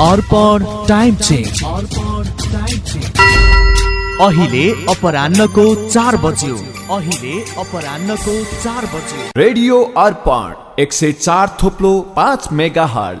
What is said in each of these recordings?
अर्पण time अहिले अपरान्नको चार बज्यो। अहिले अपरान्नको चार बज्यो। रेडियो अर्पण एक सय चार थोप्लो पाँच मेगा हल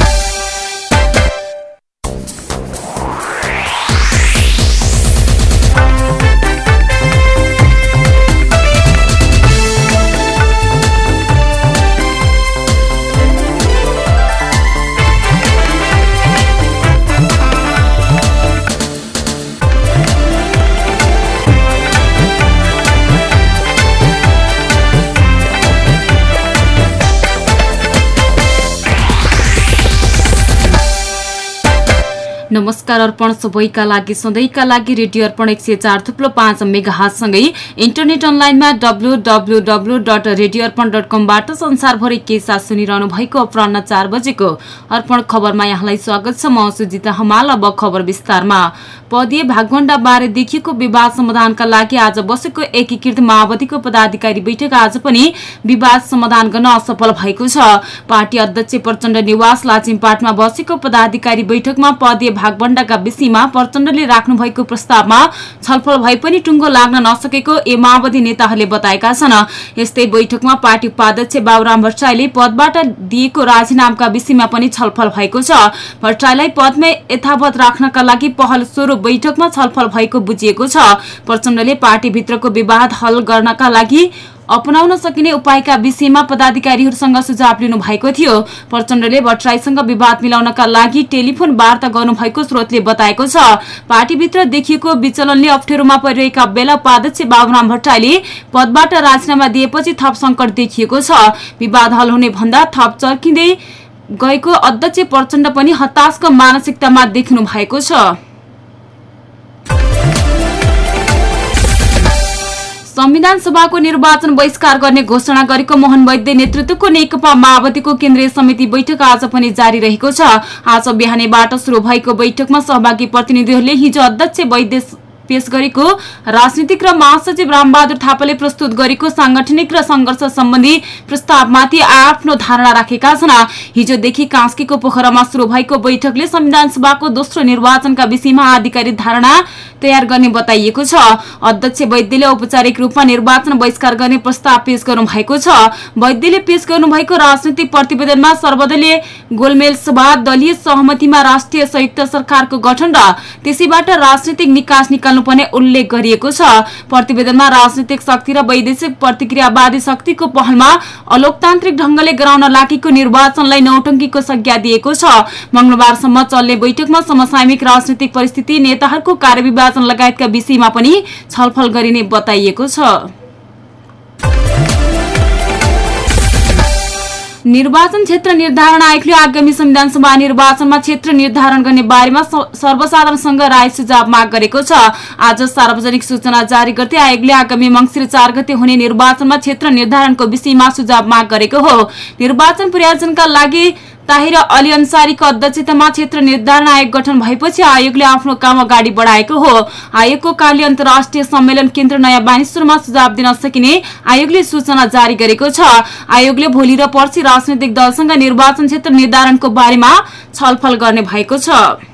नमस्कार अर्पण सबैका लागि सधैँका लागि रेडियो अर्पण एक सय चार थुप्रो पाँच मेगाहातसँगै इन्टरनेट अनलाइनमा W W W dot radio Arpan dot कमबाट संसारभरि के साथ सुनिरहनु भएको अपरान्न चार बजेको अर्पण खबरमा यहाँलाई स्वागत छ। म सुजिता हमाल अब खबर विस्तारमा। पदीय भागभण्डा बारे देखिएको विवाद समाधानका लागि आज बसेको एकीकृत माओवादीको पदाधिकारी बैठक आज पनि विवाद समाधान गर्न असफल भएको छ। पार्टी अध्यक्ष प्रचण्ड निवास लाचिमपाटमा बसेको पदाधिकारी बैठकमा पदीय भागभण्डाका विषयमा प्रचण्डले राख्नु भएको प्रस्तावमा छलफल भए पनि टुङ्गो लाग्न नसकेको ए माओवादी नेताहरूले बताएका छन्। यस्तै बैठकमा पार्टी उपाध्यक्ष बाबुराम भट्टराईले पदबाट दिएको राजीनामाका विषयमा पनि छलफल भएको छ। भट्टराईलाई पदमै यथावत राख्नका लागि पहल स्वरूप बैठकमा छलफल भएको बुझिएको छ। प्रचण्डले पार्टीभित्रको विवाद हल गर्नका लागि अपनाउन सकिने उपायका विषयमा पदाधिकारीहरूसँग सुझाव लिनु भएको थियो। प्रचण्डले भट्टराईसँग विवाद मिलाउनका लागि टेलिफोन वार्ता गर्नुभएको स्रोतले बताएको छ। पार्टीभित्र देखिएको विचलनले अप्ठ्यारोमा परिरहेका बेला उपाध्यक्ष बाबुराम भट्टराईले पदबाट राजीनामा दिएपछि थप संकट देखिएको छ। विवाद हल हुने भन्दा थप चर्किँदै गएको अध्यक्ष प्रचण्ड पनि हताशको मानसिकतामा देखिनु भएको छ। संविधान सभाको निर्वाचन बहिष्कार गर्ने घोषणा गरेको मोहन वैद्य नेतृत्वको नेकपा माओवादीको केन्द्रीय समिति बैठक आज पनि जारी रहेको छ। आज बिहानैबाट शुरू भएको बैठकमा सहभागी प्रतिनिधिहरूले हिजो अध्यक्ष वैद्य पेश गरेको राजनीतिक र महासचिव रामबहादुर थापाले प्रस्तुत गरेको सांगठनिक र संघर्ष सम्बन्धी प्रस्तावमाथि आफ्नो धारणा राखेका छन्। हिजोदेखि कास्कीको पोखरामा शुरू भएको बैठकले संविधान सभाको दोस्रो निर्वाचनका विषयमा आधिकारिक धारणा तयार गर्ने बताइएको छ। अध्यक्ष वैद्यले औपचारिक रूपमा निर्वाचन बहिष्कार गर्ने प्रस्ताव पेश गर्नु भएको छ। वैद्यले पेश गर्नुभएको राजनैतिक प्रतिवेदनमा सर्वदलीय गोलमेल सभा दलीय सहमतिमा राष्ट्रिय संयुक्त सरकारको गठन र त्यसैबाट राजनैतिक निकास निकाल्नुपर्ने उल्लेख गरिएको छ। प्रतिवेदनमा राजनैतिक शक्ति र वैदेशिक प्रतिक्रियावादी शक्तिको पहलमा अलोकतान्त्रिक ढंगले गराउन लागेको निर्वाचनलाई नौटंकीको संज्ञा दिएको छ। मंगलबारसम्म चल्ने बैठकमा समसामयिक राजनैतिक परिस्थिति नेताहरूको कार्यविभाजन लगायतका विषयमा पनि छलफल गरिने बताइएको छ। निर्वाचन क्षेत्र निर्धारण आयोगले आगामी संविधान सभा निर्वाचनमा क्षेत्र निर्धारण गर्ने बारेमा सर्वसाधारणसँग राय सुझाव माग गरेको छ। आज सार्वजनिक सूचना जारी गर्दै आयोगले आगामी मंगिर चार गते हुने निर्वाचनमा क्षेत्र निर्धारणको विषयमा सुझाव माग गरेको हो। निर्वाचन प्रयोजनका लागि ताहिर अली अन्सारीको अध्यक्षतामा क्षेत्र निर्धारण आयोग गठन भएपछि आयोगले आफ्नो काम अगाडि बढाएको हो। आयोगको कार्य अन्तर्राष्ट्रिय सम्मेलन केन्द्र नयाँ बानेश्वरमा सुझाव दिन सकिने आयोगले सूचना जारी गरेको छ। आयोगले भोलि र पर्सि राजनैतिक दलसँग निर्वाचन क्षेत्र निर्धारणको बारेमा छलफल गर्ने भएको छ।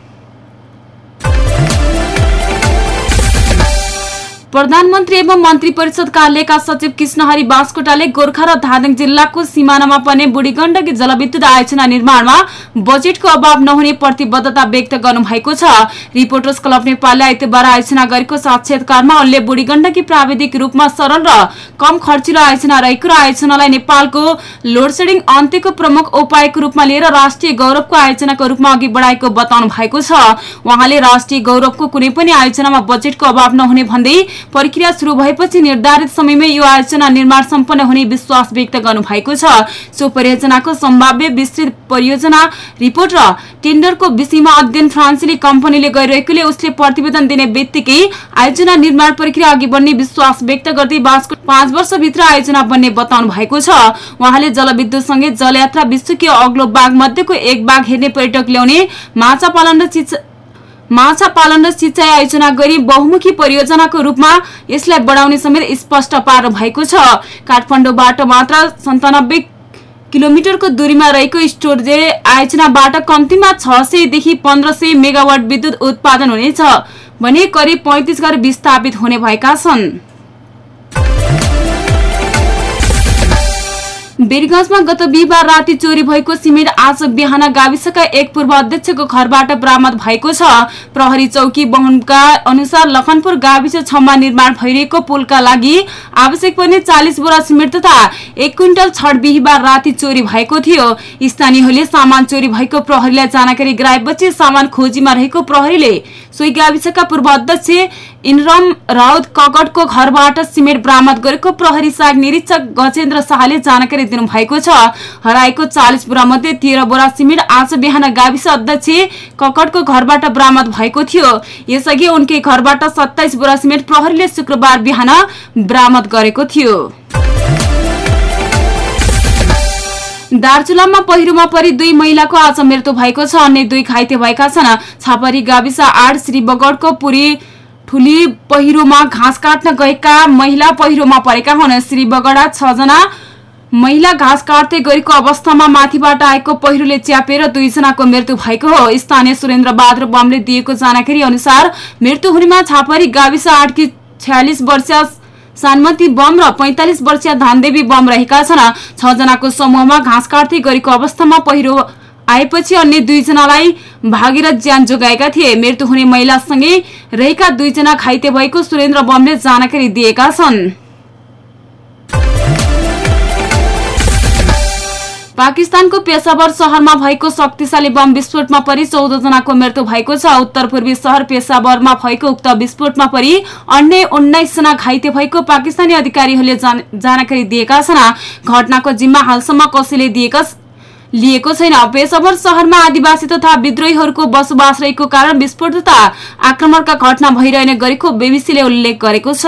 प्रधानमन्त्री एवं मन्त्री परिषद कार्यालयका सचिव कृष्णहरि बास्कोटाले गोर्खा र धादिङ जिल्लाको सिमानामा पर्ने बुढी गण्डकी जलविद्युत आयोजना निर्माणमा बजेटको अभाव नहुने प्रतिबद्धता व्यक्त गर्नुभएको छ। रिपोर्टर्स क्लब नेपालले आइतबार आयोजना गरेको साक्षात्कारमा उनले बुढी गण्डकी प्राविधिक रूपमा सरल र कम खर्चिलो आयोजना रहेको र आयोजनालाई नेपालको लोडसेडिङ अन्त्यको प्रमुख उपायको रूपमा लिएर राष्ट्रिय गौरवको आयोजनाको रूपमा अघि बढाएको बताउनु भएको छ। उहाँले राष्ट्रिय गौरवको कुनै पनि आयोजनामा बजेटको अभाव नहुने भन्दै प्रक्रिया शुरू भएपछि निर्धारित समयमै यो आयोजना निर्माण सम्पन्न हुने विश्वास व्यक्त गर्नु भएको छ। सो परियोजनाको सम्भाव्य विस्तृत परियोजना रिपोर्ट र टेन्डरको विषयमा अध्ययन फ्रान्सेली कम्पनीले गरिरहेकोले उसले प्रतिवेदन दिने बित्तिकै आयोजना निर्माण प्रक्रिया अघि बढ्ने विश्वास व्यक्त गर्दै पाँच वर्षभित्र आयोजना बन्ने बताउनु भएको छ। उहाँले जलविद्युतसँगै जलयात्रा विश्वकीय अग्लो बाघ मध्येको एक बाघ हेर्ने पर्यटक ल्याउने माछा पालन र माछा पालन र सिंचाई आयोजना गरी बहुमुखी परियोजनाको रूपमा यसलाई बढाउने समेत स्पष्ट पार्नु भएको छ। काठमाडौँबाट मात्र सन्तानब्बे किलोमिटरको दूरीमा रहेको स्टोरजे आयोजनाबाट कम्तीमा छ सयदेखि पन्ध्र सय मेगावाट विद्युत उत्पादन हुनेछ भने करिब पैँतिस घर विस्थापित हुने भएका छन्। वीरगंजमा गत बिहिबार राति चोरी भएको सिमेन्ट आज बिहान गाविसका एक पूर्व अध्यक्षको घरबाट बरामद भएको छ। प्रहरी चौकी बहुनका अनुसार लखनपुर गाविस छमा निर्माण भइरहेको पुलका लागि आवश्यक पर्ने चालिस बोरा सिमेन्ट तथा एक क्विन्टल छड बिहिबार राति चोरी भएको थियो। स्थानीयहरूले सामान चोरी भएको प्रहरीलाई जानकारी गराएपछि सामान खोजीमा रहेको प्रहरीले सोही गाविसका पूर्व अध्यक्ष इनरम राउत ककटको घरबाट सिमेन्ट बरामद गरेको प्रहरी साग निरीक्षक गजेन्द्र शाहले जानकारी दिनुभएको छ। हराएको चालिस बोरा मध्ये तेह्र बोरा सिमेन्ट आज बिहान गाविस अध्यक्ष ककटको घरबाट बरामद भएको थियो। यसअघि उनकै घरबाट सत्ताइस बोरा सिमेन्ट प्रहरीले शुक्रबार बिहान बरामद गरेको थियो। दार्चुलामा पहिरोमा परि दुई महिलाको आज मृत्यु भएको छ। अन्य दुई घाइते भएका छन्। छापरी गाविस आठ श्री बगडको पुरी ठुली पहिरोमा घाँस काट्न गएका महिला पहिरोमा परेका हुन्। श्री बगडा छजना महिला घाँस काट्दै गरेको अवस्थामा माथिबाट आएको पहिरोले च्यापेर दुईजनाको मृत्यु भएको हो। स्थानीय सुरेन्द्र बहादुर बमले दिएको जानकारी अनुसार मृत्यु हुनेमा छापरी गाविस आठकी छयालिस वर्षीय सानमती बम र पैंतालिस वर्षीय धानदेवी बम रहेका छन्। छजनाको समूहमा घाँस काट्दै गरेको अवस्थामा पहिरो आएपछि अन्य दुईजनालाई भागेर ज्यान जोगाएका थिए। मृत्यु हुने महिलासँगै रहेका दुईजना घाइते भएको सुरेन्द्र बमले जानकारी दिएका छन्। पाकिस्तानको पेसावर शहरमा भएको शक्तिशाली बम विस्फोटमा परि जनाको मृत्यु भएको छ। उत्तर पूर्वी शहर पेसावरमा भएको उक्त विस्फोटमा परि अन्य उन्नाइस जना घाइते भएको पाकिस्तानी अधिकारीहरूले जानकारी दिएका छन्। घटनाको जिम्मा हालसम्म कसैले दिएका लिएको छैन। पेसावर शहरमा आदिवासी तथा विद्रोहीहरूको बसोबास रहेको कारण विस्फोट तथा आक्रमणका घटना भइरहने गरेको बेबिसीले उल्लेख गरेको छ।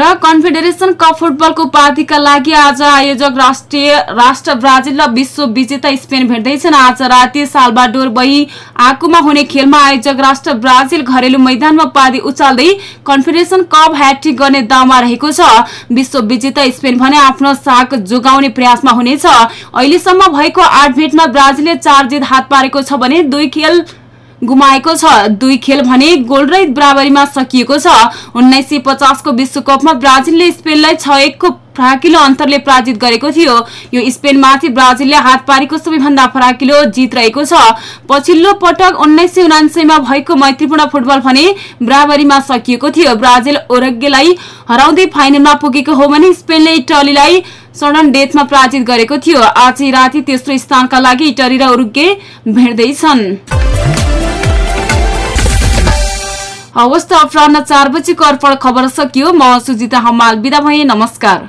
र कन्फेडरेसन कप फुटबलको उपाधिका लागि आज आयोजक राष्ट्रिय राष्ट्र ब्राजिल र विश्व विजेता स्पेन भेट्दैछन्। आज राति सालबाडोर बही आकुमा हुने खेलमा आयोजक राष्ट्र ब्राजिल घरेलु मैदानमा उपाधि उचाल्दै कन्फेडरेसन कप ह्याट्रिक गर्ने दाउमा रहेको छ। विश्व विजेता स्पेन भने आफ्नो साग जोगाउने प्रयासमा हुनेछ। अहिलेसम्म भएको आठ भेटमा ब्राजिलले चार जित हात पारेको छ भने दुई खेल गुमाएको छ। दुई खेल भने गोलरहित बराबरीमा सकिएको छ। उन्नाइस सय पचासको विश्वकपमा ब्राजिलले स्पेनलाई छ एकको फराकिलो अन्तरले पराजित गरेको थियो। यो स्पेनमाथि ब्राजिलले हात पारेको सबैभन्दा फराकिलो जित रहेको छ। पछिल्लो पटक उन्नाइस सय उनासयमा भएको मैत्रीपूर्ण फुटबल भने बराबरीमा सकिएको थियो। ब्राजिल ओरग्यलाई हराउँदै फाइनलमा पुगेको हो भने स्पेनले इटलीलाई सडन डेथमा पराजित गरेको थियो। आज राति तेस्रो स्थानका लागि इटली र उरुग्गे भेट्दैछन्। हवस् अपराह चार बजीको अर्पण खबर सकियो। म सुजिता हमाल बिदा भए नमस्कार।